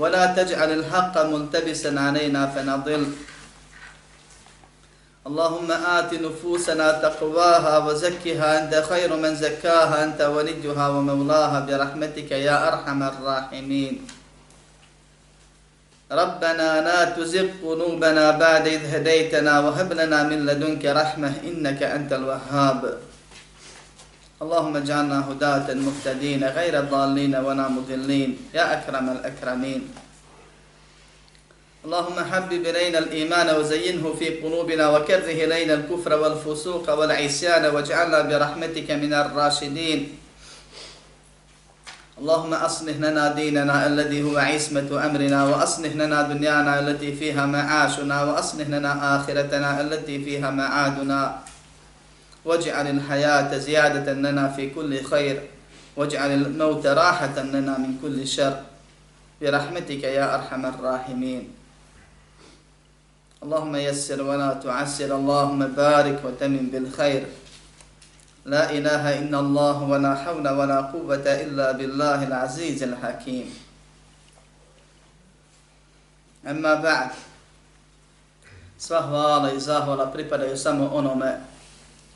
ولا تجعل الحق ملتبسا علينا فنضل. اللهم آت نفوسنا تقواها وزكها. أنت خير من زكاها أنت وليها ومولاها. برحمتك يا أرحم الراحمين. ربنا لا تزغ قلوبنا بعد إذ هديتنا وهب لنا من لدنك رحمة إنك أنت الوهاب. اللهم اجعلنا هداة مهتدين غير ضالين ولا مضلين. يا أكرم الأكرمين. اللهم حبب إلينا الإيمان وزينه في قلوبنا وكره إلينا الكفر والفسوق والعصيان واجعلنا برحمتك من الراشدين. اللهم أصلح لنا ديننا الذي هو عصمة أمرنا وأصلح لنا دنيانا التي فيها معاشنا وأصلح لنا آخرتنا التي فيها معادنا. واجعل الحياة زيادة لنا في كل خير. واجعل الموت راحة لنا من كل شر. برحمتك يا أرحم الراحمين. اللهم يسر ولا تعسر. اللهم بارك وتمن بالخير. لا إله إلا الله ولا حول ولا قوة إلا بالله العزيز الحكيم. أما بعد sva hvala i zahvala pripadaju samo onome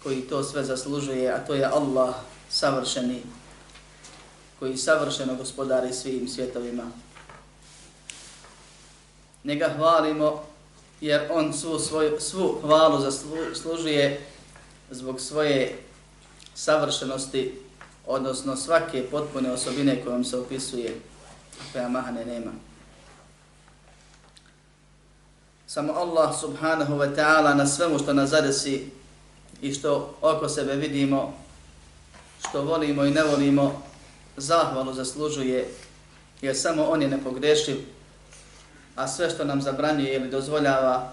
koji to sve zaslužuje, a to je Allah savršeni, koji savršeno gospodari svim svjetovima. Njega hvalimo jer on svu, svoju, svu hvalu zaslužuje zbog svoje savršenosti, odnosno svake potpune osobine kojom se opisuje, koja mahane nema. Samo Allah subhanahu wa ta'ala na svemu što nas zadesi i što oko sebe vidimo, što volimo i ne volimo, zahvalu zaslužuje, jer samo on je nepogrešiv, a sve što nam zabranjuje ili dozvoljava,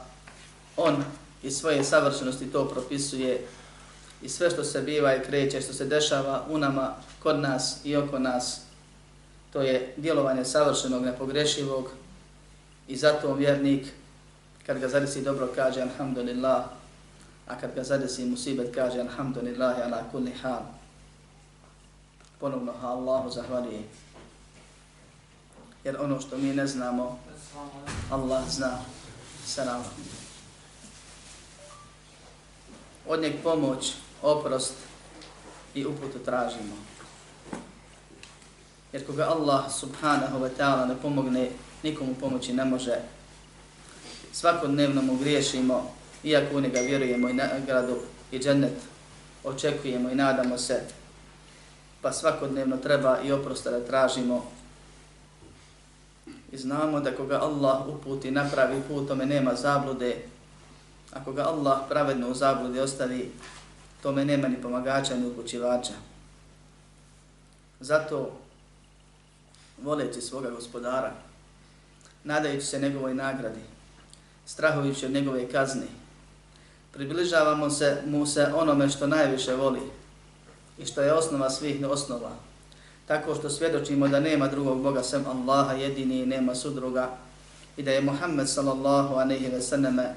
on i svoje savršenosti to propisuje i sve što se biva i kreće, što se dešava u nama, kod nas i oko nas, to je djelovanje savršenog, nepogrešivog i zato vjernik, kad ga zadesi dobro, kaže Alhamdulillah, a kad ga zadesi musibet, kaže Alhamdulillah ala kulli hal. Ponovno Allahu zahvalije. Jer ono što mi ne znamo, Allah zna. Salam. Od njeg pomoć, oprost i uputu tražimo. Jer koga Allah subhanahu wa ta'ala ne pomogne, nikomu pomoći ne može. Svakodnevno mu griješimo, iako u njega vjerujemo i nagradu i džennet, očekujemo i nadamo se, pa svakodnevno treba i oprosta da tražimo. I znamo da koga Allah uputi napravi put, tome nema zablude. a koga Allah pravedno u zabludi ostavi, tome nema ni pomagača ni upućivača. Zato, voleći svoga gospodara, nadajući se njegovoj nagradi, strahujući od njegove kazne, približavamo se mu se onome što najviše voli i što je osnova svih osnova, tako što svjedočimo da nema drugog Boga sem Allaha jedini i nema sudruga i da je Muhammed sallallahu aleyhi ve sallame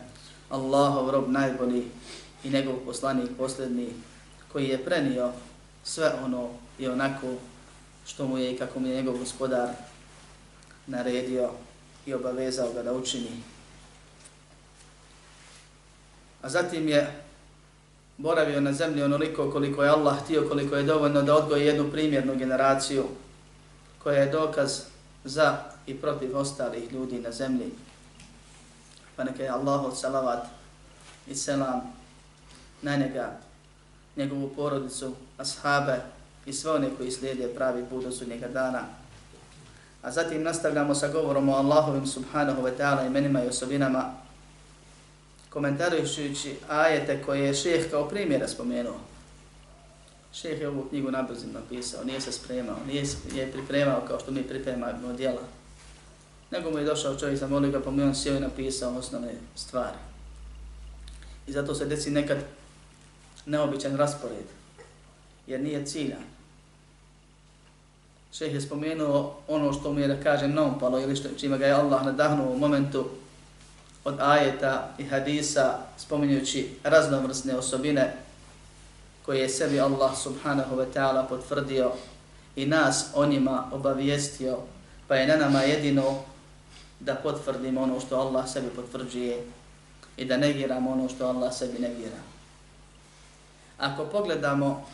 Allahov rob najbolji i njegov poslanik posljedni koji je prenio sve ono i onako što mu je i kako mu je njegov gospodar naredio i obavezao ga da učini. A zatim je boravio na zemlji onoliko koliko je Allah htio, koliko je dovoljno da odgoji jednu primjernu generaciju koja je dokaz za i protiv ostalih ljudi na zemlji. Pa neka je Allahu salavat i selam na njega, njegovu porodicu, ashabe i sve one koji slijede pravi put do sudnjega dana. A zatim nastavljamo sa govorom o Allahovim subhanahu wa ta'ala imenima i osobinama komentarujući ajete koje je šeheh kao primjera spomenuo. Šeheh je ovu knjigu nabrzim napisao, nije se spremao, nije je pripremao kao što mi pripremamo djela. nego mu je došao čovjek zamolio ga, pa mu je on sjeo i napisao osnovne stvari. I zato se desi nekad neobičan raspored, jer nije ciljan. Šeheh je spomenuo ono što mu je, da kažem, naumpalo ili što, čime ga je Allah nadahnuo u momentu od ajeta i hadisa, spominjući raznovrsne osobine koje je sebi Allah subhanahu wa ta'ala potvrdio i nas o njima obavijestio, pa je na nama jedino da potvrdimo ono što Allah sebi potvrđuje i da negiramo ono što Allah sebi negira. Ako pogledamo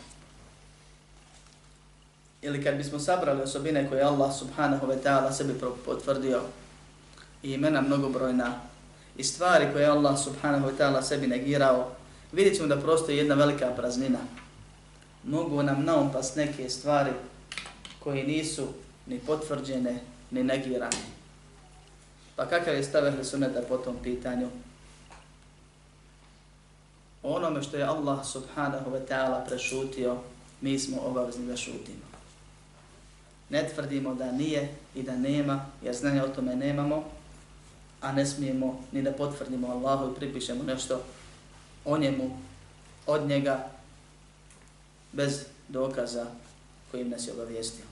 ili kad bismo sabrali osobine koje Allah subhanahu wa ta'ala sebi potvrdio i imena mnogobrojna i stvari koje Allah subhanahu wa ta'ala sebi negirao, vidjet ćemo da prostoji jedna velika praznina. Mogu nam naumpas neke stvari koje nisu ni potvrđene, ni negirane. Pa kakav je stav ehli sunneta po tom pitanju? Onome što je Allah subhanahu wa ta'ala prešutio, mi smo obavezni da šutimo. Ne tvrdimo da nije i da nema, jer znanja o tome nemamo, a ne smijemo ni da potvrdimo Allahu i pripišemo nešto o njemu, od njega, bez dokaza kojim nas je obavijestio.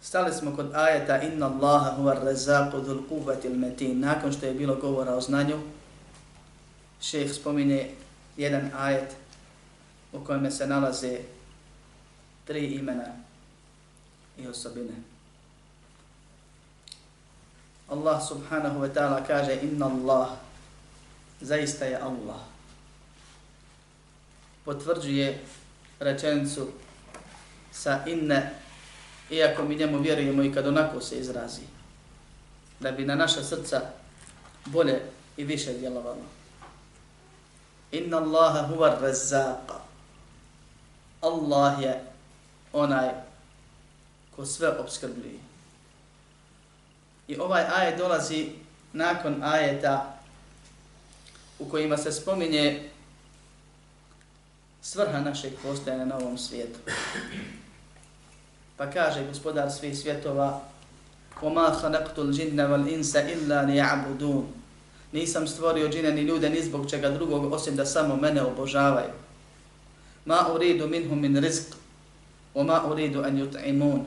Stali smo kod ajeta Inna Allaha huwa ar-razzaqu dhul kuvvati metin. Nakon što je bilo govora o znanju, šejh spomine jedan ajet u kojem se nalaze tri imena i osobine. Allah subhanahu wa ta'ala kaže inna Allah. Zaista je Allah. Potvrđuje rečenicu sa inne iako mi njemu vjerujemo i kad onako se izrazi da bi na naša srca bolje i više djelovalo. Inna Allaha huwa razzaq Allah je onaj ko sve obskrbljuje I ovaj ajet dolazi nakon ajeta u kojima se spominje svrha našeg postojanja na ovom svijetu. Pa kaže gospodar svih svjetova وَمَا خَلَقْتُ الْجِنَّ وَالْإِنْسَ إِلَّا لِيَعْبُدُونَ Nisam stvorio džine ni ljude ni zbog čega drugog osim da samo mene obožavaju. Ma uridu minhum min rizq, wa ma uridu an yut'imun.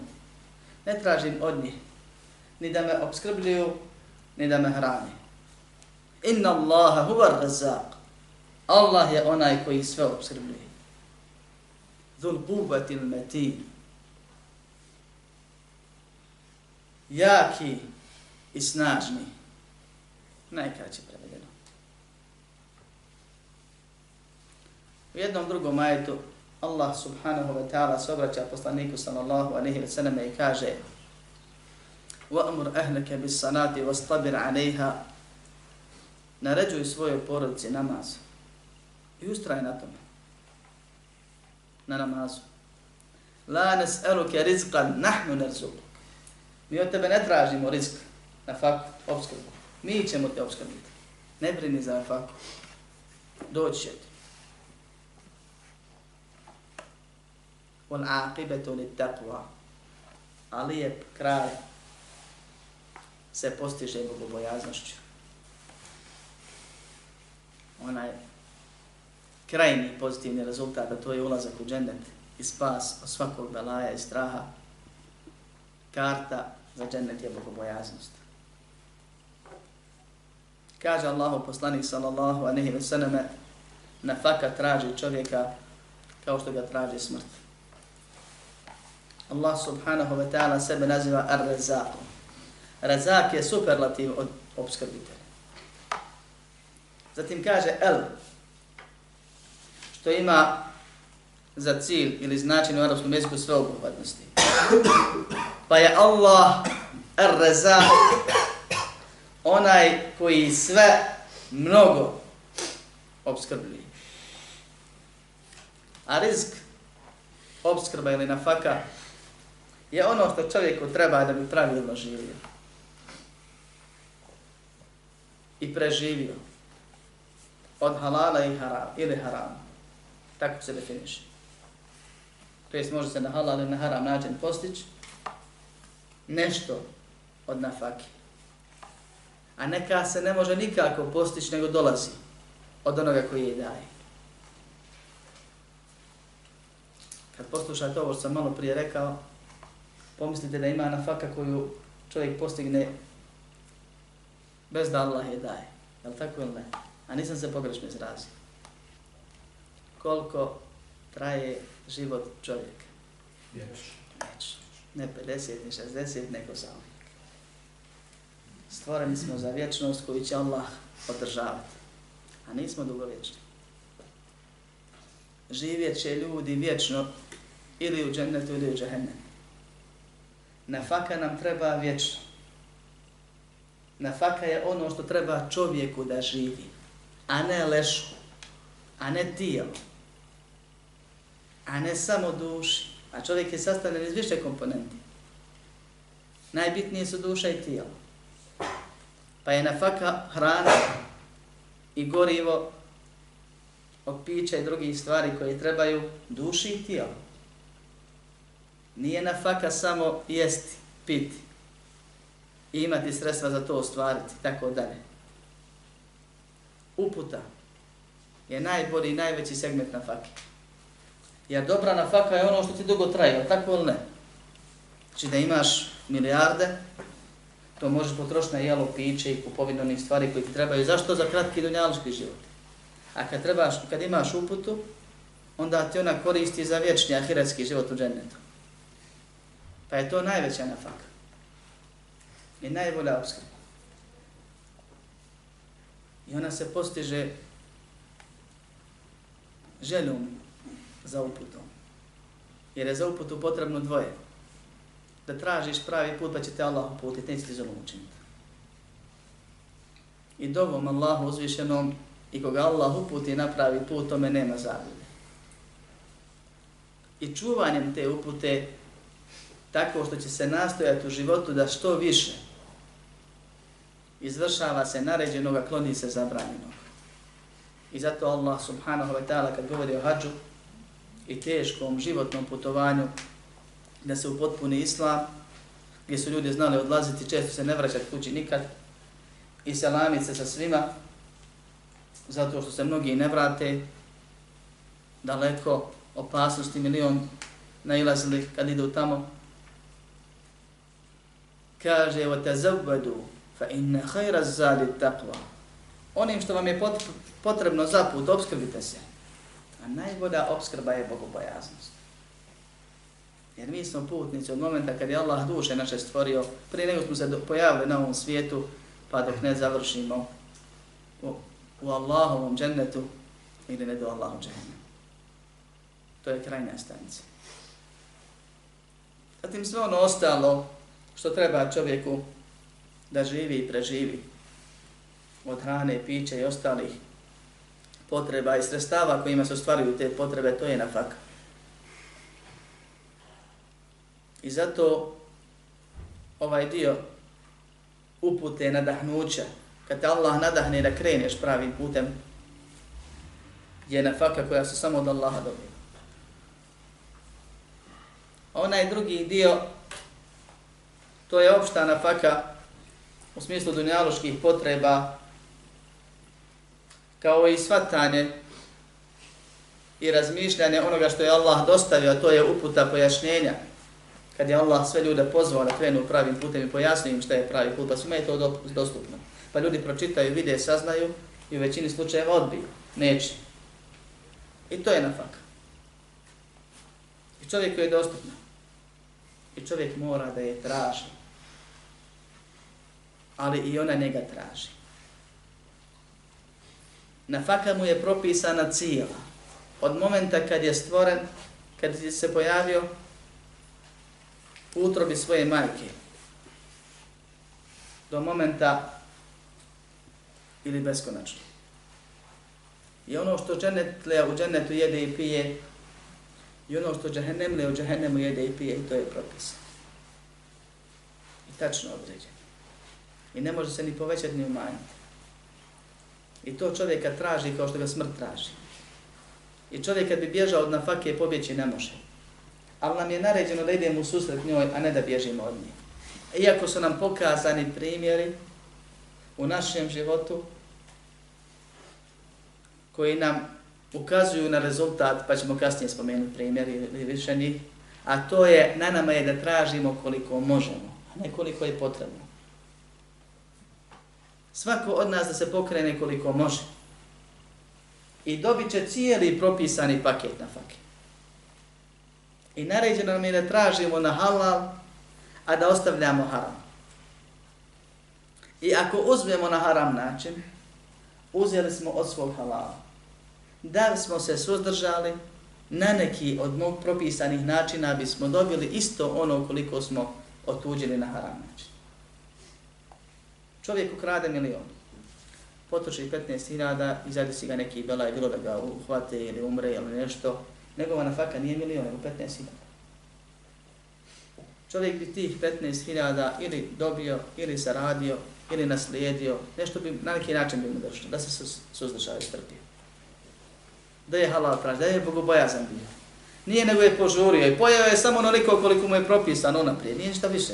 Ne tražim od njih ni da me obskrbljuju, ni da me hrani. Inna Allaha huwa razzaq. Allah je onaj koji sve obskrbljuje. Dhul quwwati al-matin. Jaki i snažni. Najkraće prevedeno. U jednom drugom ajetu Allah subhanahu wa ta'ala se obraća poslaniku sallallahu alaihi wa sallam i kaže وَأَمُرْ أَهْلَكَ بِالصَّنَاتِ وَاسْطَبِرْ عَلَيْهَا Naređuj svojoj porodici namaz i ustraj na tome. Na namazu. La nes'eluke rizqan nahnu nerzuluk. Mi od tebe ne tražimo rizq na faku, obskrbu. Mi ćemo te obskrbiti. Ne brini za faku. Doći će ti. Wal aqibatu lit taqwa. Ali je kraj se postiže bogobojaznošću. Onaj krajni pozitivni rezultat, a to je ulazak u džennet i spas od svakog belaja i straha, karta za džennet je bogobojaznost. Kaže Allahu poslanik sallallahu aleyhi ve selleme nafaka traži čovjeka kao što ga traži smrt. Allah subhanahu wa ta'ala sebe naziva ar-rezakom. Razak je superlativ od obskrbitelja. Zatim kaže el, što ima za cilj ili značin u arabskom jeziku sveobuhvatnosti. Pa je Allah ar-razak, onaj koji sve mnogo obskrbljuje. A rizk, obskrba ili nafaka, je ono što čovjeku treba da bi pravilno živio. I preživio od halala i haram, ili haram. Tako se definiše. To jest može se na halal ili na haram način postići nešto od nafake. A neka se ne može nikako postići nego dolazi od onoga koji je daje. Kad poslušate ovo što sam malo prije rekao, pomislite da ima nafaka koju čovjek postigne bez da Allah je daje. Je li tako ili ne? A nisam se pogrešno izrazio. Koliko traje život čovjeka? Vječno. Ne 50, ni 60, nego za uvijek. Stvoreni smo za vječnost koju će Allah održavati. A nismo dugovječni. Živjet će ljudi vječno ili u džennetu ili u džahennemu. Nafaka nam treba vječno. Nafaka je ono što treba čovjeku da živi, a ne lešu, a ne tijelo, a ne samo duši. A čovjek je sastavljen iz više komponenti. Najbitnije su duša i tijelo. Pa je nafaka hrana i gorivo od pića i drugih stvari koje trebaju duši i tijelo. Nije nafaka samo jesti, piti i imati sredstva za to ostvariti, tako dalje. Uputa je najbolji i najveći segment nafake. Jer dobra nafaka je ono što ti dugo traje, tako ili ne? Znači da imaš milijarde, to možeš potrošiti na jelo, piće i kupovinu onih stvari koji ti trebaju. Zašto? Za kratki dunjalički život. A kad, trebaš, kad imaš uputu, onda ti ona koristi za vječni ahiretski život u džennetu. Pa je to najveća nafaka je najbolja obskrba. I ona se postiže željom za uputom. Jer je za uputu potrebno dvoje. Da tražiš pravi put pa će te Allah uputiti, neće ti zulom učiniti. I dovom Allahu uzvišenom i koga Allah uputi na pravi put, tome nema zabude. I čuvanjem te upute tako što će se nastojati u životu da što više izvršava se naređenoga, kloni se zabranjenog. I zato Allah subhanahu wa ta'ala kad govori o hađu i teškom životnom putovanju da se upotpuni islam, gdje su ljudi znali odlaziti, često se ne vraćati kući nikad i selamiti se sa svima, zato što se mnogi ne vrate daleko opasnosti milion nailazili kad idu tamo, kaže wa tazawwadu fa inna khayra zadi taqwa. Onim što vam je potrebno za put obskrbite se. A najbolja obskrba je bogobojaznost. Jer mi smo putnici od momenta kad je Allah duše naše stvorio prije nego smo se pojavili na ovom svijetu pa dok ne završimo u, u Allahovom džennetu ili ne do Allahom džennetu to je krajna stanica. Zatim sve ono ostalo što treba čovjeku da živi i preživi od hrane, pića i ostalih potreba i sredstava kojima se ostvaruju te potrebe, to je nafaka. I zato ovaj dio upute nadahnuća, kad te Allah nadahne da kreneš pravim putem, je nafaka koja se samo od Allaha dobije. Onaj drugi dio To je opšta nafaka u smislu dunjaloških potreba kao i svatanje i razmišljanje onoga što je Allah dostavio, a to je uputa pojašnjenja. Kad je Allah sve ljude pozvao da krenu pravim putem i pojasnio im šta je pravi put, pa svima je to dostupno. Pa ljudi pročitaju, vide, saznaju i u većini slučajeva odbiju. Neće. I to je nafaka. I čovjek je dostupno. I čovjek mora da je traži ali i ona njega traži. Nafaka mu je propisana cijela. Od momenta kad je stvoren, kad je se pojavio u utrobi svoje majke, do momenta ili beskonačno. I ono što dženetlija u dženetu jede i pije, i ono što džahennemlija u džahennemu jede i pije, i to je propisano. I tačno određeno i ne može se ni povećati ni umanjiti. I to čovjeka traži kao što ga smrt traži. I čovjek kad bi bježao od nafake pobjeći ne može. Ali nam je naređeno da idemo u susret njoj, a ne da bježimo od nje. iako su nam pokazani primjeri u našem životu koji nam ukazuju na rezultat, pa ćemo kasnije spomenuti primjer ili više njih, a to je, na nama je da tražimo koliko možemo, a ne koliko je potrebno. Svako od nas da se pokrene koliko može. I dobit će cijeli propisani paket na fake. I naređeno nam je da tražimo na halal, a da ostavljamo haram. I ako uzmemo na haram način, uzeli smo od svog halala. Da smo se suzdržali na neki od mog propisanih načina, bismo dobili isto ono koliko smo otuđili na haram način. Čovjek ukrade milion, potroši 15.000 izadi si ga neki bela i bilo da ga uhvate ili umre ili nešto, njegova nafaka nije milion, nego 15.000. Čovjek bi tih 15.000 ili dobio, ili zaradio, ili naslijedio, nešto bi, na neki način bi mu došlo, da se suzdržao i strpio. Da je halal traži, da je bogobojazan bio. Nije nego je požurio i pojao je samo onoliko koliko mu je propisano unaprijed, nije ništa više.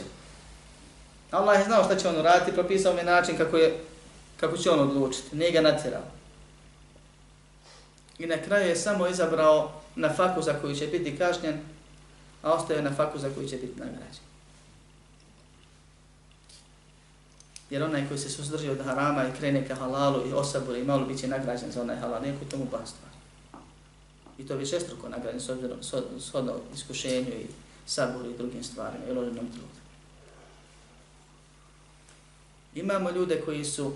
Allah je znao šta će on uraditi, propisao mi način kako, je, kako će on odlučiti, nije ga natjerao. I na kraju je samo izabrao na faku za koju će biti kažnjen, a ostaje na faku za koju će biti nagrađen. Jer onaj koji se suzdrži od harama i krene ka halalu i osaburi, malo bit će nagrađen za onaj halal, neko tomu ba stvar. I to više struko nagrađen s obzirom, shodno iskušenju i saburu i drugim stvarima i loženom trudu. Imamo ljude koji su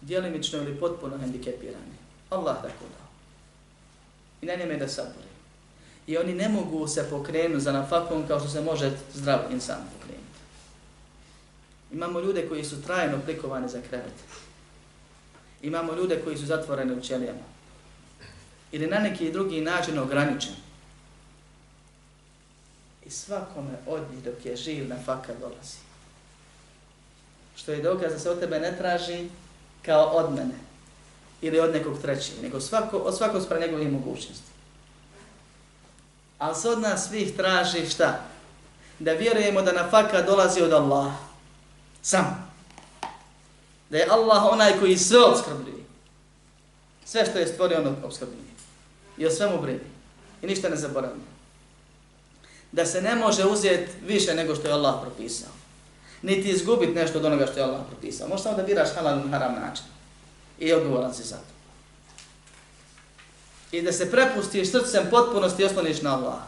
dijelimično ili potpuno hendikepirani. Allah tako dao. I na njeme da sabore. I oni ne mogu se pokrenuti za nafakom kao što se može zdrav insan pokrenuti. Imamo ljude koji su trajno prikovani za krevet. Imamo ljude koji su zatvoreni u ćelijama. Ili na neki drugi način ograničen. I svakome od njih dok je živ na faka dolazi. Što je dokaz da se od tebe ne traži kao od mene. Ili od nekog trećeg. Nego svako, od svakog spra njegovih mogućnosti. Ali se od nas svih traži šta? Da vjerujemo da na faka dolazi od Allaha. Sam. Da je Allah onaj koji sve obskrbljuje. Sve što je stvorio ono obskrbljuje. I o svemu brine. I ništa ne zaboravlja. Da se ne može uzeti više nego što je Allah propisao. Niti izgubiti nešto od onoga što je Allah propisao. Možeš samo da biraš halal i haram način. I odgovoran si za to. I da se prepustiš srcem potpunosti i osloniš na Allah.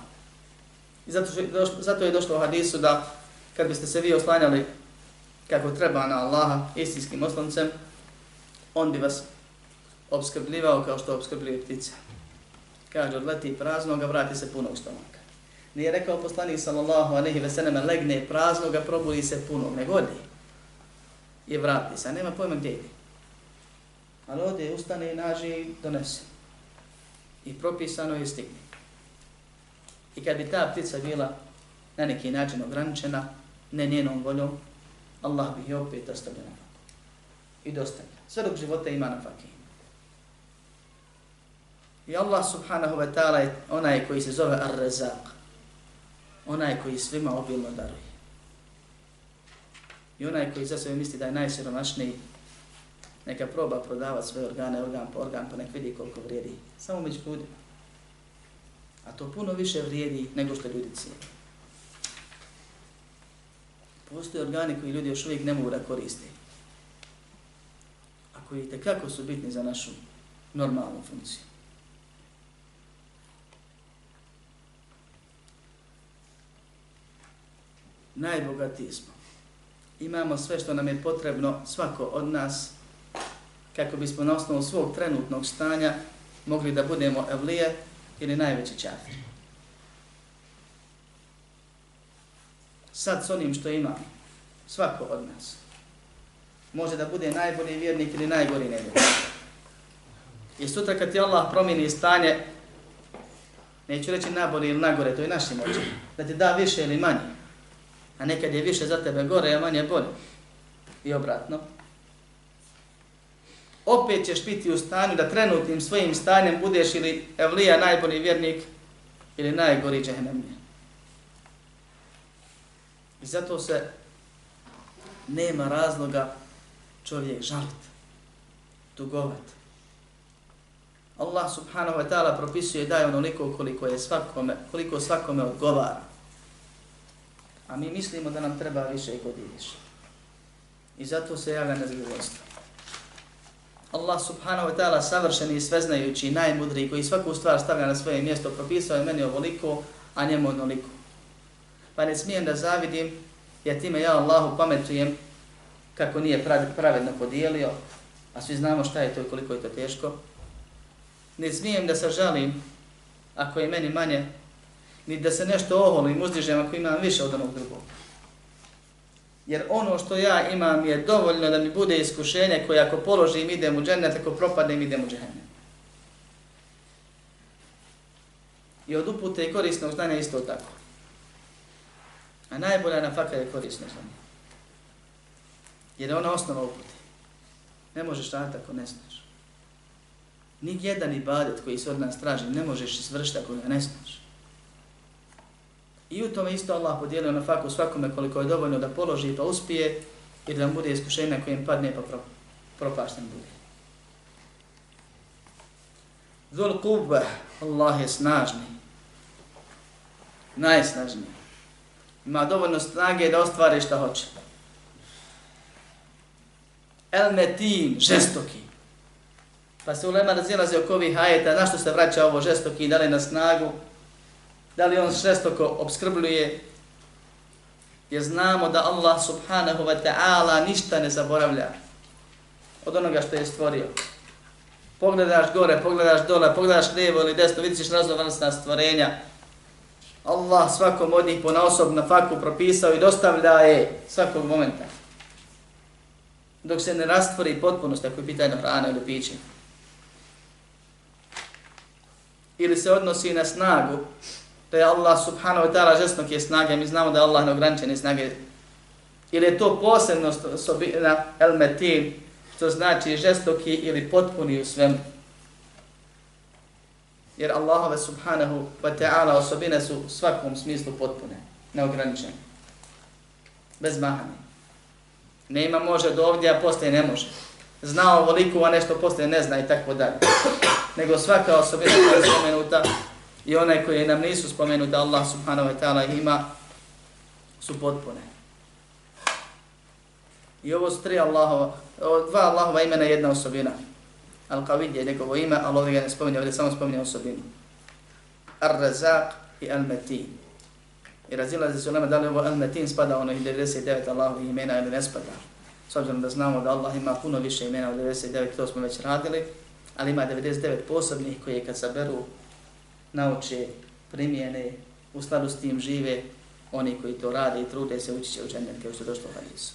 I zato, zato je došlo u hadisu da kad biste se vi oslanjali kako treba na Allaha istinskim osloncem, on bi vas obskrbljivao kao što obskrbljuje ptice. Kaže, odleti praznoga, vrati se punog stomaka. Nije rekao poslanik sallallahu alejhi ve sellem, legne praznoga, probudi se punog, ne godi. I vrati se, nema pojma gdje ide. Ali ode, ustane i naži donese. I propisano je stigne. I kad bi ta ptica bila na neki način ograničena, ne njenom voljom, Allah bi je opet ostavio na faku. I dostavlja. Sve dok života ima na fakih. I Allah subhanahu wa ta'ala je onaj koji se zove Ar-Razaq. Onaj koji svima obilno daruje. I onaj koji za sebe misli da je najsiromašniji, neka proba prodavati svoje organe, organ po organ, pa nek vidi koliko vrijedi. Samo među ljudima. A to puno više vrijedi nego što ljudi cijeli. Postoje organi koji ljudi još uvijek ne mogu da koriste. A koji tekako su bitni za našu normalnu funkciju. Najbogatiji smo. Imamo sve što nam je potrebno, svako od nas, kako bismo na osnovu svog trenutnog stanja mogli da budemo evlije ili najveći čafir. sad s onim što imamo, svako od nas, može da bude najbolji vjernik ili najgori nevjernik. I sutra kad ti Allah promijeni stanje, neću reći najbolji ili nagore, to je naši moći, da ti da više ili manje. A nekad je više za tebe gore, a manje bolje. I obratno. Opet ćeš biti u stanju da trenutnim svojim stanjem budeš ili evlija najbolji vjernik ili najgori džehennemlija. I zato se nema razloga čovjek žaliti, tugovati. Allah subhanahu wa ta'ala propisuje daje onoliko koliko je svakome, koliko svakome odgovara. A mi mislimo da nam treba više i godi više. I zato se javlja nezadovoljstvo. Allah subhanahu wa ta'ala savršeni i sveznajući i najmudriji koji svaku stvar stavlja na svoje mjesto propisao je meni ovoliko, a njemu onoliko. Pa ne smijem da zavidim, jer time ja Allahu pametujem kako nije pravedno podijelio, a svi znamo šta je to i koliko je to teško. Ne smijem da se žalim ako je meni manje, ni da se nešto oholim, uzdižem ako imam više od onog drugog. Jer ono što ja imam je dovoljno da mi bude iskušenje koje ako položim idem u džennet, ako propadnem idem u džennet. I od upute i korisnog znanja isto tako. A najbolja nafaka je korisno znanje. Jer je ona osnova upute. Ne možeš raditi ako ne znaš. Nijedan ibadet koji se od nas traži ne možeš izvršiti ako ga ne znaš. I u tome isto Allah podijelio na faku svakome koliko je dovoljno da položi pa uspije i da bude iskušenja kojem padne pa propašten bude. Zul kubba, Allah je snažni. Najsnažniji. Ima dovoljno snage da ostvari šta hoće. El metin, žestoki. Pa se ulema razilaze oko ovih ajeta, na što se vraća ovo žestoki, da li na snagu, da li on šestoko obskrbljuje, jer znamo da Allah subhanahu wa ta'ala ništa ne zaboravlja od onoga što je stvorio. Pogledaš gore, pogledaš dole, pogledaš lijevo ili desno, vidiš raznovrstna stvorenja. Allah svakom od njih pona osobno faku propisao i dostavlja je svakog momenta. Dok se ne rastvori potpunost, ako je pitanje hrane ili piće. Ili se odnosi na snagu, da je Allah subhanahu wa ta'ala žestnog je snage, mi znamo da je Allah neograničene snage. Ili je to posebnost osobina el metin, što znači žestoki ili potpuni u svemu. Jer Allahove subhanahu wa ta'ala osobine su u svakom smislu potpune, neograničene. Bez mahane. Nema može do ovdje, a poslije ne može. Znao ovoliko, a nešto poslije ne zna i tako dalje. Nego svaka osobina koja je spomenuta i one koje nam nisu spomenute Allah subhanahu wa ta'ala ima su potpune. I ovo su tri Allahova, dva Allahova imena jedna osobina. Al-Qavid je njegovo ime, ali ovdje ga ne spominje, ovdje samo spominje osobinu. Ar-Razaq i Al-Matin. I razilazi se u da li ovo Al-Matin spada ono 99 Allahovih imena ili ne spada. S obzirom da znamo da Allah ima puno više imena od 99, to smo već radili, ali ima 99 posebnih koje kad saberu nauče, primjene, u skladu s tim žive oni koji to rade i trude se ući će u džennet kao što došlo u hadisu.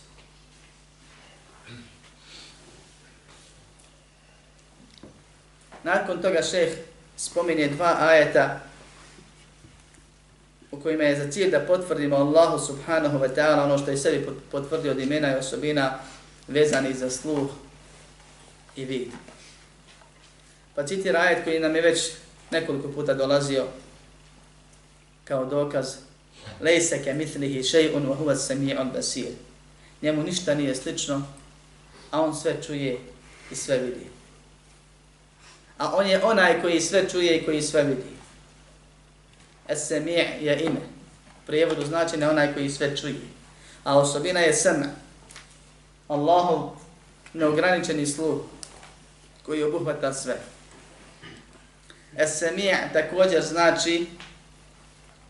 Nakon toga šeh spominje dva ajeta u kojima je za cilj da potvrdimo Allahu subhanahu wa ta'ala ono što je sebi potvrdio od imena i osobina vezani za sluh i vid. Pa citira ajet koji nam je već nekoliko puta dolazio kao dokaz Lejse ke mitlihi še'un wa huwa sami'un basir. Njemu ništa nije slično, a on sve čuje i sve vidi. A on je onaj koji sve čuje i koji sve vidi. Es-sami' je ime. Prijevodu znači ne onaj koji sve čuje. A osobina je sema. Allahov neograničeni sluh koji obuhvata sve. Es-sami' također znači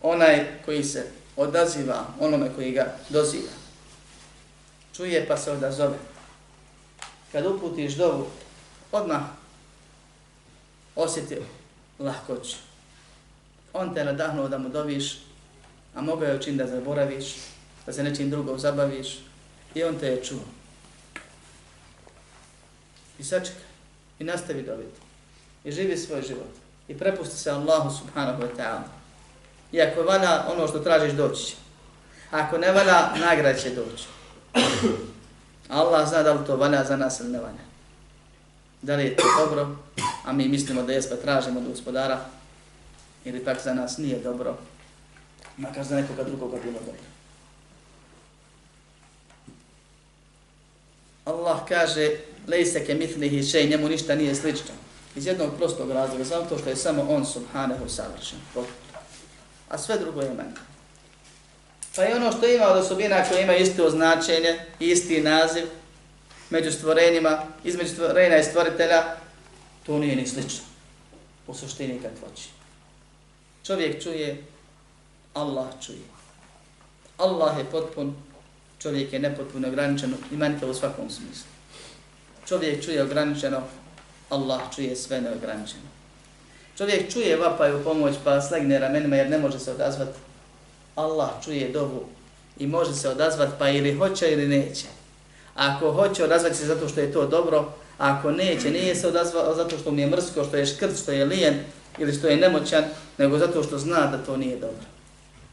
onaj koji se odaziva onome koji ga doziva. Čuje pa se odazove. Kad uputiš dovu, odmah osjeti lahkoću. On te nadahnuo da mu doviš, a mogao je učin da zaboraviš, da se nečim drugom zabaviš i on te je čuo. I sačekaj. I nastavi dobiti. I živi svoj život i prepusti se Allahu subhanahu wa ta'ala. I ako valja ono što tražiš doći će. Ako ne valja, nagrad će doći. Allah zna da li to valja za nas ili ne valja. Da li je to dobro, a mi mislimo da jes pa tražimo od gospodara, ili pak za nas nije dobro, makar za nekoga drugoga bilo dobro. Allah kaže, lejse ke mitlihi šej, njemu ništa nije slično. Iz jednog prostog razloga, zato što je samo on subhanahu savršen. A sve drugo je meni. Pa i ono što ima od osobina koje ima isto značenje, isti naziv, među stvorenjima, između stvorenja i stvoritelja, to nije ni slično. U suštini kad hoće. Čovjek čuje, Allah čuje. Allah je potpun, čovjek je nepotpuno ograničen i u svakom smislu. Čovjek čuje ograničeno, Allah čuje sve neograničeno. Čovjek čuje vapaju pomoć pa slegne ramenima jer ne može se odazvati. Allah čuje dovu i može se odazvati pa ili hoće ili neće. Ako hoće odazvati se zato što je to dobro, a ako neće, nije se odazvao zato što mu je mrsko, što je škrt, što je lijen ili što je nemoćan, nego zato što zna da to nije dobro.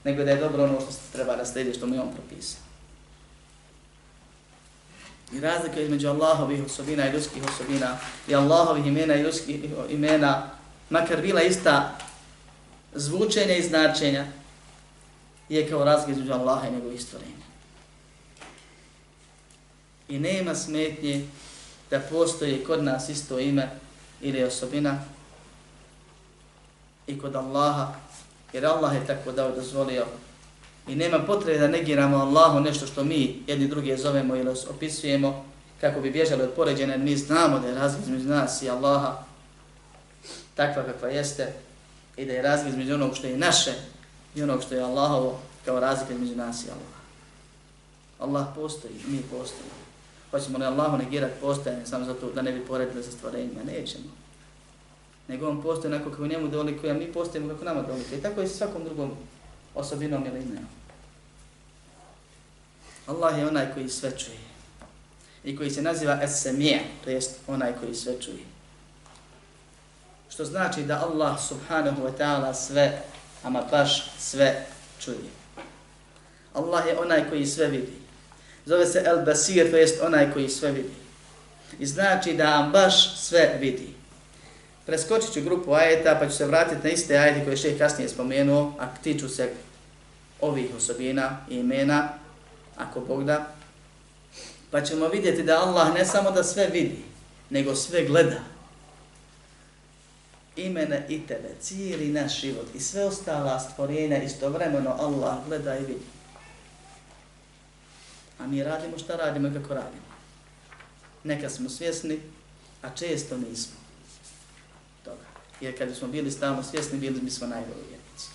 Nego da je dobro ono što se treba naslijediti, što mu je on propisao. I razlika između Allahovih osobina i ljudskih osobina i Allahovih imena i ljudskih imena, makar bila ista zvučenja i značenja, je kao razlika između Allaha i njegovih stvorenja. I nema smetnje da postoji kod nas isto ime ili osobina i kod Allaha, jer Allah je tako dao dozvolio I nema potrebe da negiramo Allahu nešto što mi jedni druge zovemo ili opisujemo kako bi bježali od poređene, mi znamo da je razlika između nas i Allaha takva kakva jeste i da je razlika između onog što je naše i onog što je Allahovo kao razlika između nas i Allaha. Allah postoji, mi postojimo. Hoćemo li Allahu negirati postojanje samo zato da ne bi poredili sa stvorenjima? Nećemo. Nego on postoji onako kako njemu dolikuje, a mi postojimo kako nama dolikuje. I tako je svakom drugom osobinom ili imenom. Allah je onaj koji sve čuje. I koji se naziva Es-Semije, to jest onaj koji sve čuje. Što znači da Allah subhanahu wa ta'ala sve, ama baš sve čuje. Allah je onaj koji sve vidi. Zove se El-Basir, to jest onaj koji sve vidi. I znači da baš sve vidi. Preskočit ću grupu ajeta pa ću se vratiti na iste ajete koje šeh kasnije spomenuo, a tiču se ovih osobina i imena, ako Bog da. Pa ćemo vidjeti da Allah ne samo da sve vidi, nego sve gleda. Imena i tebe, cijeli naš život i sve ostala stvorenja istovremeno Allah gleda i vidi. A mi radimo šta radimo i kako radimo. Neka smo svjesni, a često nismo jer kad smo bili stalno svjesni, bili bismo najbolji vjernici.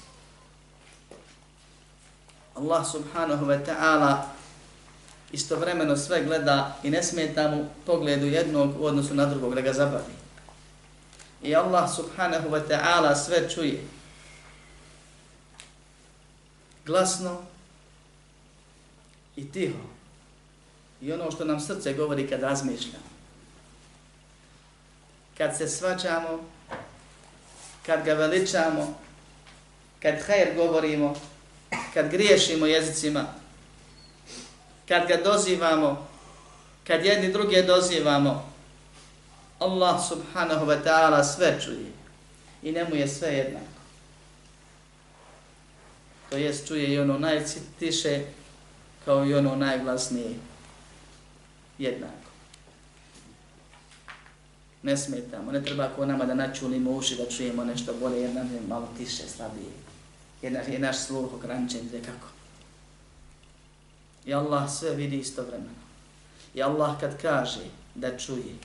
Allah subhanahu wa ta'ala istovremeno sve gleda i ne smeta mu pogledu jednog u odnosu na drugog da ga zabavi. I Allah subhanahu wa ta'ala sve čuje. Glasno i tiho. I ono što nam srce govori kad razmišljamo. Kad se svačamo, kad ga veličamo, kad hajr govorimo, kad griješimo jezicima, kad ga dozivamo, kad jedni druge dozivamo, Allah subhanahu wa ta'ala sve čuje i njemu je sve jednako. To jest čuje i ono najtiše kao i ono najglasnije jednako ne smetamo, ne treba ko nama da načulimo uši da čujemo nešto bolje, jer nam je malo tiše, slabije. Jer je naš sluh ograničen, gdje kako. I Allah sve vidi istovremeno. I Allah kad kaže da čuje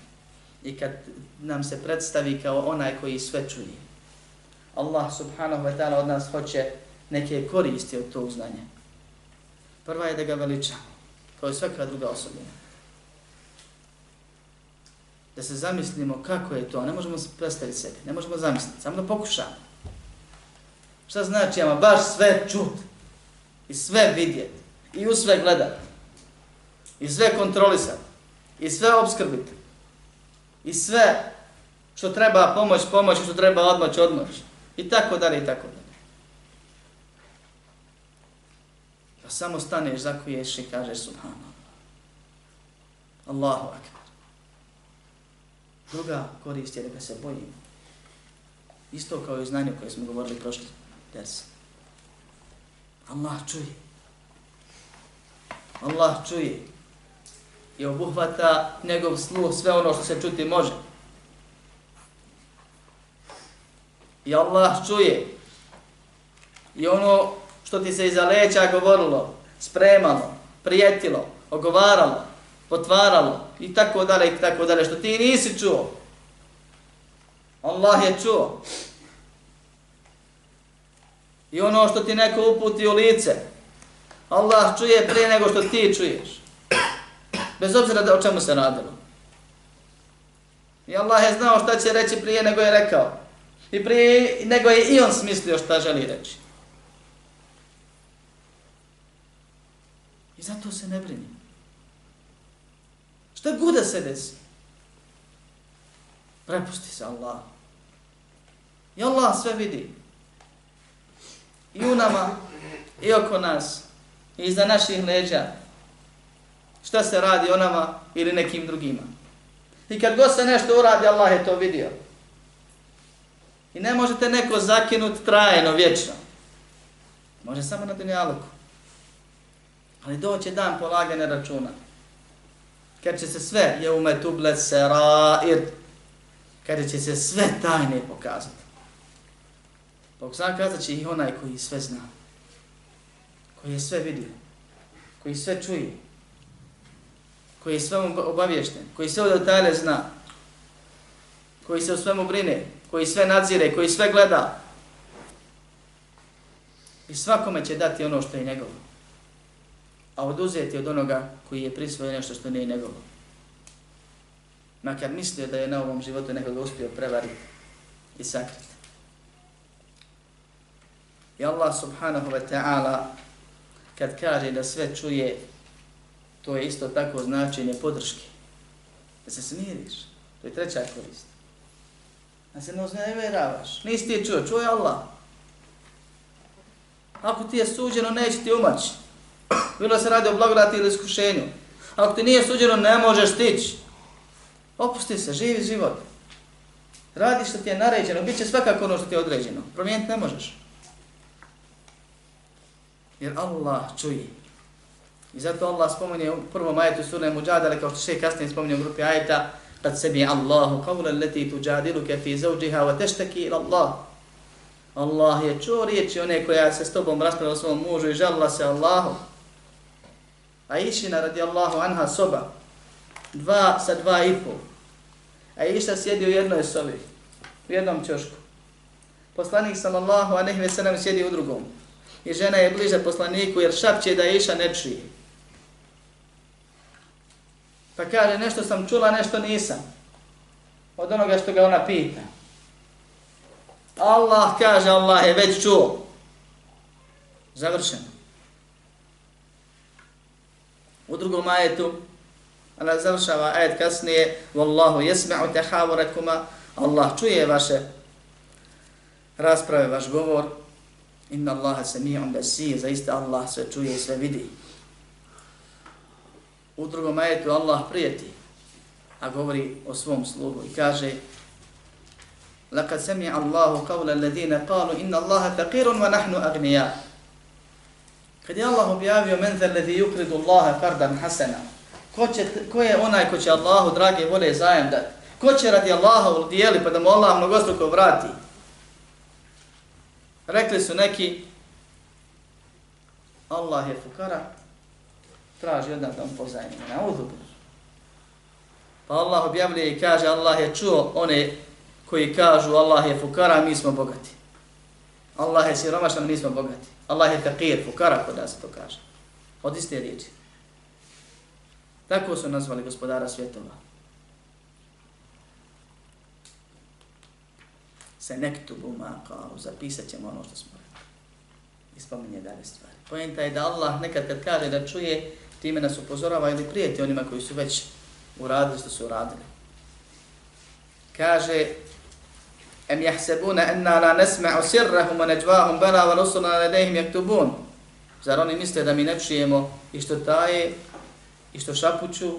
i kad nam se predstavi kao onaj koji sve čuje, Allah subhanahu wa ta'ala od nas hoće neke koristi od tog znanja. Prva je da ga veličamo, kao i svaka druga osobina da se zamislimo kako je to, ne možemo predstaviti sebi, ne možemo zamisliti, samo da pokušamo. Šta znači, ama baš sve čut i sve vidjet i u sve gledat i sve kontrolisati i sve obskrbit i sve što treba pomoć, pomoć, što treba odmoć, odmoć i tako dalje i tako dalje. Pa samo staneš, zakuješ i kažeš subhanallah. Allahu akbar. Druga korist je da ga se bojimo. Isto kao i znanje koje smo govorili prošli des. Allah čuje. Allah čuje. i obuhvata njegov sluh sve ono što se čuti može. I Allah čuje i ono što ti se iza leća govorilo, spremalo, prijetilo, ogovaralo, otvaralo i tako dalje i tako dalje, što ti nisi čuo. Allah je čuo. I ono što ti neko uputi u lice, Allah čuje prije nego što ti čuješ. Bez obzira da o čemu se radilo. I Allah je znao šta će reći prije nego je rekao. I prije nego je i on smislio šta želi reći. I zato se ne brini. Šta god se desi. Prepusti se Allah. I Allah sve vidi. I u nama, i oko nas, i iza naših leđa. Šta se radi o nama ili nekim drugima. I kad god se nešto uradi, Allah je to vidio. I ne možete neko zakinut trajeno, vječno. Može samo na dunjaluku. Ali doće dan polagane računa. Kad će se sve, je ume tuble serair, kada će se sve tajne pokazati. Bog zna kazat će i onaj koji sve zna. Koji je sve vidio. Koji sve čuje. Koji je sve obavješten. Koji sve od detalje zna. Koji se o svemu brine. Koji sve nadzire. Koji sve gleda. I svakome će dati ono što je njegovo a oduzeti od onoga koji je prisvojio nešto što nije njegovo. Makar mislio da je na ovom životu nekoga uspio prevariti i sakriti. I Allah subhanahu wa ta'ala kad kaže da sve čuje, to je isto tako značenje podrške. Da se smiriš. To je treća korist. Da se ne uznevjeravaš. Nisi ti čuo, čuje Allah. Ako ti je suđeno, neće ti umaći. Bilo se radi o blagodati ili iskušenju. Ako ti nije suđeno, ne možeš stići. Opusti se, živi život. Radi što ti je naređeno, bit će svakako ono što ti je određeno. Promijeniti ne možeš. Jer Allah čuje. I zato Allah spominje u prvom ajetu sura Mujadala, kao što še kasnije spominje u grupi ajeta, kad sebi Allahu qawla allati tujadiluka fi zawjiha wa tashtaki ila Allah. Allah je čuo riječi one koja se s tobom raspravila svom mužu i žalila se Allahu. A Išina radijallahu anha soba, dva sa dva i pol. A Iša sjedi u jednoj sobi, u jednom čošku. Poslanik sallallahu a ve sallam sjedi u drugom. I žena je bliže poslaniku jer šapće da Iša ne čuje. Pa kaže, nešto sam čula, nešto nisam. Od onoga što ga ona pita. Allah kaže, Allah je već čuo. Završeno. U drugom ajetu, ona završava ajet kasnije, Wallahu jesma'u tehavorakuma, Allah čuje vaše rasprave, vaš govor, inna Allaha sami'un basir, zaista Allah sve čuje i sve vidi. U drugom ajetu Allah prijeti, a govori o svom sluhu i kaže لقد سمع الله قول الذين قالوا إن الله فقير ونحن أغنياء Kad je Allah objavio men zel ladhi yukridu Allaha qardan hasana. Ko, će, ko je onaj ko će Allahu drage vole zajem dati? Ko će radi Allaha udijeli pa da mu Allah mnogostruko vrati? Rekli su neki Allah je fukara, traži od nas da mu pozajmi. Na uzubu. Pa Allah objavljuje i kaže Allah je čuo one koji kažu Allah je fukara, mi smo bogati. Allah je siromašan, mi smo bogati. Allah je takir, fukara, kod da se to kaže. Od iste riječi. Tako su nazvali gospodara svjetova. Se nektubu ma kao, zapisat ćemo ono što smo rekli. I spominje dalje stvari. Pojenta je da Allah nekad kad kaže da čuje, time nas upozorava ili prijeti onima koji su već uradili što su uradili. Kaže, Em jahsebuna enna la nesma'u sirrahum wa neđvahum bala wa rusulna ledehim yaktubun. Zar oni misle da mi ne čujemo i što taje i što šapuću?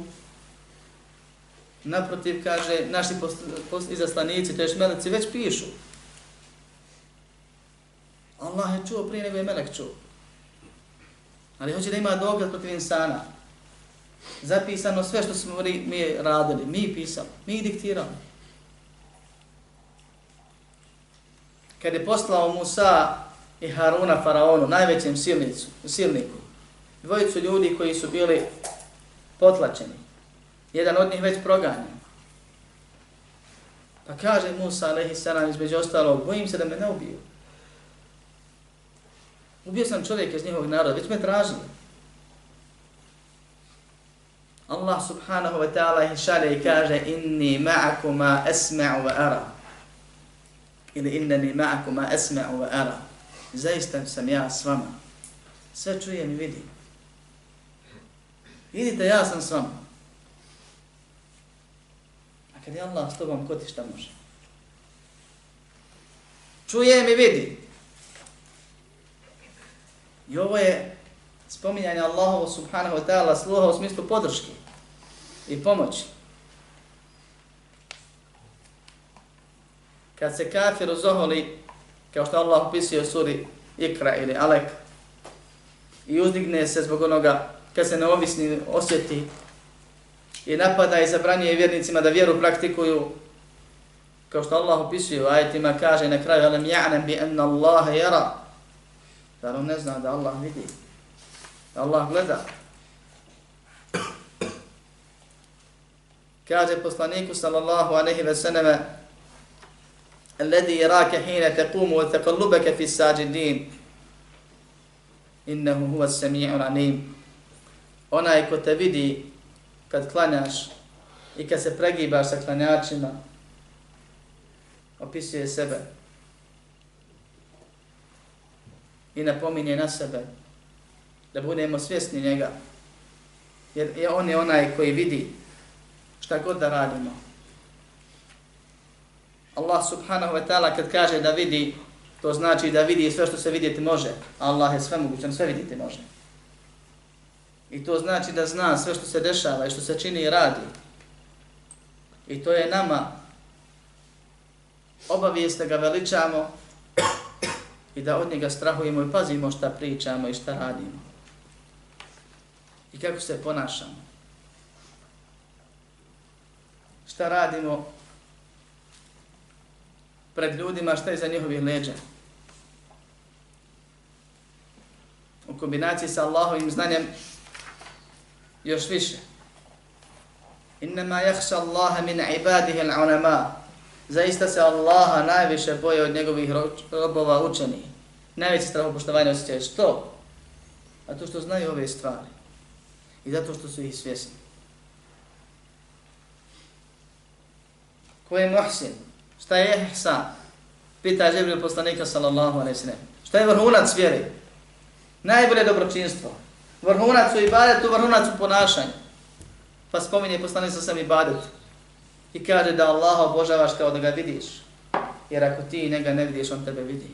Naprotiv, kaže, naši post, post, izaslanici, to je šmelici, već pišu. Allah je čuo prije nego je melek čuo. Ali hoće da ima dokaz protiv insana. Zapisano sve što smo mi radili, mi pisali, mi diktirali. Kad je poslao Musa i Haruna faraonu, najvećem silnicu, silniku, dvojicu ljudi koji su bili potlačeni, jedan od njih već proganjen. Pa kaže Musa, alaihi salam, između ostalog, bojim se da me ne ubiju. Ubio sam čovjek iz njihovog naroda, već me tražili. Allah subhanahu wa ta'ala ih šalje i kaže inni ma'akuma esma'u wa ara. Ili inneni ma'akuma esma'u wa ara. Zaista sam ja s vama. Sve čujem i vidim. Vidite, ja sam s vama. A kad je Allah s tobom, ko ti šta može? Čujem i vidim. I ovo je spominjanje Allahovo subhanahu wa ta'ala sluha u smislu podrške i pomoći. Kad se kafir uzoholi, kao što Allah opisuje u suri Ikra ili Alek, i uzdigne se zbog onoga kad se neovisni osjeti i napada i zabranjuje vjernicima da vjeru praktikuju, kao što Allah opisuje u ajetima, kaže na kraju, alam ja'nem bi enna Allahe jara, Zar on ne zna da Allah vidi? Da Allah gleda? Kaže poslaniku sallallahu aleyhi ve sallame الذي يراك حين تقوم وتقلبك في الساجدين. إنه هو السميع العليم. 'alim Onaj ko te vidi kad klanjaš i kad se pregibaš sa klanjačima opisuje sebe. I napominje na sebe, da budemo svjesni njega, jer je on je onaj koji vidi šta god da radimo. Allah subhanahu wa ta'ala kad kaže da vidi, to znači da vidi sve što se vidjeti može. Allah je sve mogućan, sve vidjeti može. I to znači da zna sve što se dešava i što se čini i radi. I to je nama obavijest da ga veličamo i da od njega strahujemo i pazimo šta pričamo i šta radimo. I kako se ponašamo. Šta radimo pred ljudima, šta je za njihovih leđa. U kombinaciji sa Allahovim znanjem još više. Innama jahša Allaha min ibadihi al-unama. Zaista se Allaha najviše boje od njegovih robova učeni. Najveće strahopoštovanje osjećaju što? A to što znaju ove stvari. I zato što su ih svjesni. Ko je muhsin? Šta je ihsan? Pita Žebril poslanika sallallahu alaihi sallam. Šta je vrhunac vjeri? Najbolje dobročinstvo. Vrhunac u ibadetu, vrhunac u ponašanju. Pa spominje poslanik sa sam ibadet. I kaže da Allah obožavaš kao da ga vidiš. Jer ako ti njega ne vidiš, on tebe vidi.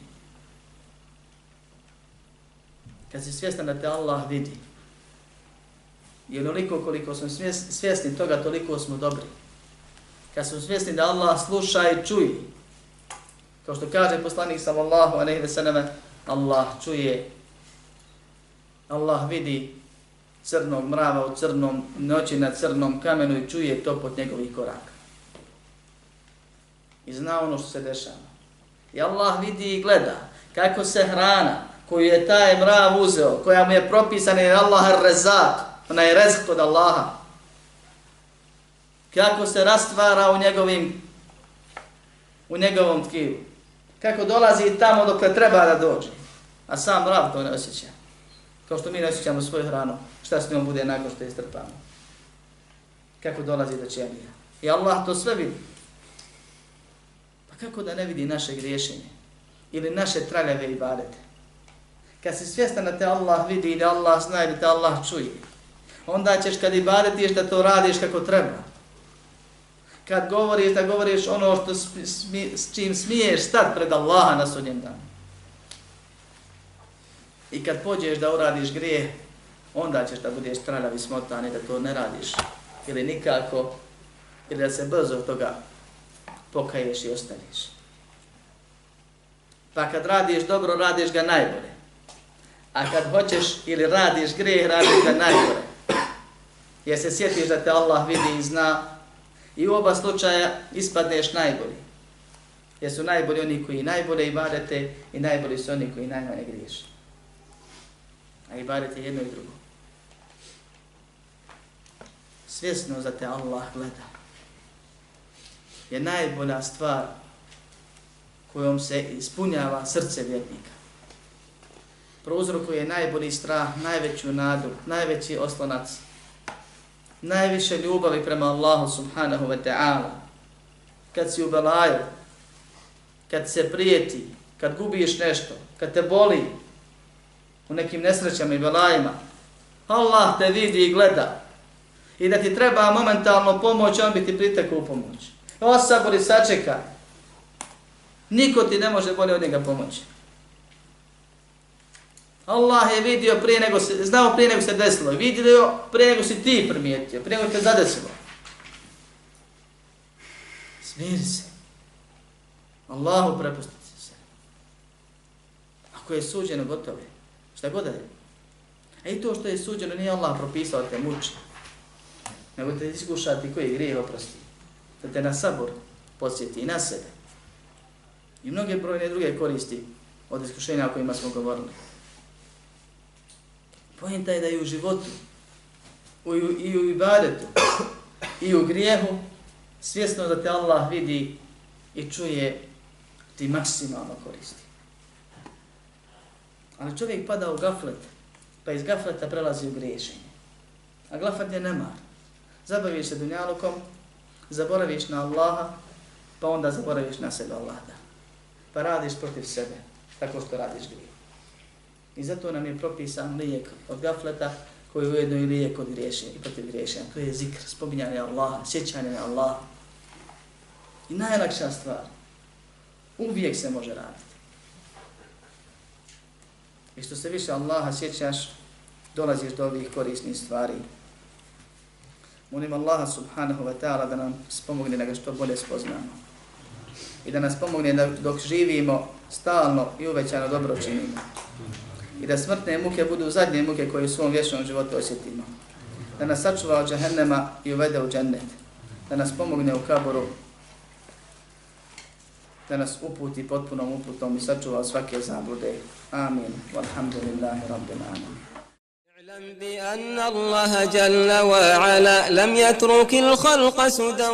Kad si svjestan da te Allah vidi. I onoliko koliko smo svjesni toga, toliko smo dobri. Kad smo svjesni da Allah sluša i čuje. Kao što kaže poslanik sallallahu alejhi ve selleme, Allah čuje, Allah vidi crnog mrava u crnom noći na crnom kamenu i čuje to pod njegovih koraka i zna ono što se dešava. I Allah vidi i gleda kako se hrana koju je taj mrav uzeo, koja mu je propisana jer Allah rezat, ona je rezk od Allaha, kako se rastvara u njegovim u njegovom tkivu. Kako dolazi tamo dok treba da dođe. A sam mrav to ne osjeća. Kao što mi ne osjećamo svoju hranu. Šta s njom bude nakon što je strpano. Kako dolazi do čemija. I Allah to sve vidi Pa kako da ne vidi naše griješenje ili naše traljave i barete. Kad si svjestan da te Allah vidi i da Allah zna i da te Allah čuje, onda ćeš kad i da to radiš kako treba. Kad govoriš da govoriš ono što smi, s čim smiješ stat pred Allaha na sudnjem danu. I kad pođeš da uradiš grijeh, onda ćeš da budeš traljav i smotan i da to ne radiš. Ili nikako, ili da se brzo toga pokaješ i ostaneš. Pa kad radiš dobro, radiš ga najbolje. A kad hoćeš ili radiš grijeh, radiš ga najbolje. jer se sjetiš da te Allah vidi i zna i u oba slučaja ispadneš najbolji. Jer su najbolji oni koji najbolje ibadete i najbolji su oni koji najmanje griješe. A ibadete jedno i drugo. Svjesno za te Allah gleda je najbolja stvar kojom se ispunjava srce vjernika. Prouzrokuje najbolji strah, najveću nadu, najveći oslonac, najviše ljubavi prema Allahu subhanahu wa ta'ala. Kad si u belaju, kad se prijeti, kad gubiš nešto, kad te boli u nekim nesrećama i belajima, Allah te vidi i gleda. I da ti treba momentalno pomoć, on bi ti pritekao u pomoć. Osabori, sačekaj. Niko ti ne može bolje od njega pomoći. Allah je vidio prije nego se, znao prije nego se desilo, vidio prije nego si ti primijetio, prije nego te zadesilo. Smiri se. Allahu prepustiti se. Ako je suđeno, gotovo je. Šta god je. A i to što je suđeno nije Allah propisao te muči. Nego te iskušati koji grijeh oprosti. Da te na sabor posjeti i na sebe. I mnoge brojne druge koristi od iskušenja o kojima smo govorili. Pojenta je da i u životu, u, i u ibadetu, i u grijehu, svjesno da te Allah vidi i čuje, ti maksimalno koristi. Ali čovjek pada u gaflet, pa iz gafleta prelazi u griješenje. A gaflet je nemar. Zabaviš se dunjalukom, zaboraviš na Allaha, pa onda zaboraviš na sebe Allaha. Pa radiš protiv sebe, tako što radiš grije. I zato nam je propisan lijek od gafleta, koji je ujedno i lijek od griješenja i protiv griješenja. To je zikr, spominjanje Allaha, sjećanje na Allaha. I najlakša stvar, uvijek se može raditi. I što se više Allaha sjećaš, dolaziš do ovih korisnih stvari. Molim Allaha subhanahu wa ta'ala da nam spomogne da ga što bolje spoznamo. I da nas pomogne da dok živimo stalno i uvećano dobro činimo I da smrtne muke budu zadnje muke koje u svom vječnom životu osjetimo. Da nas sačuva od džahennema i uvede u džennet. Da nas pomogne u kaboru da nas uputi potpunom uputom i sačuva svake zablude. Amin. Walhamdulillahi rabbil alamin. اعلم بأن الله جل وعلا لم يترك الخلق سدى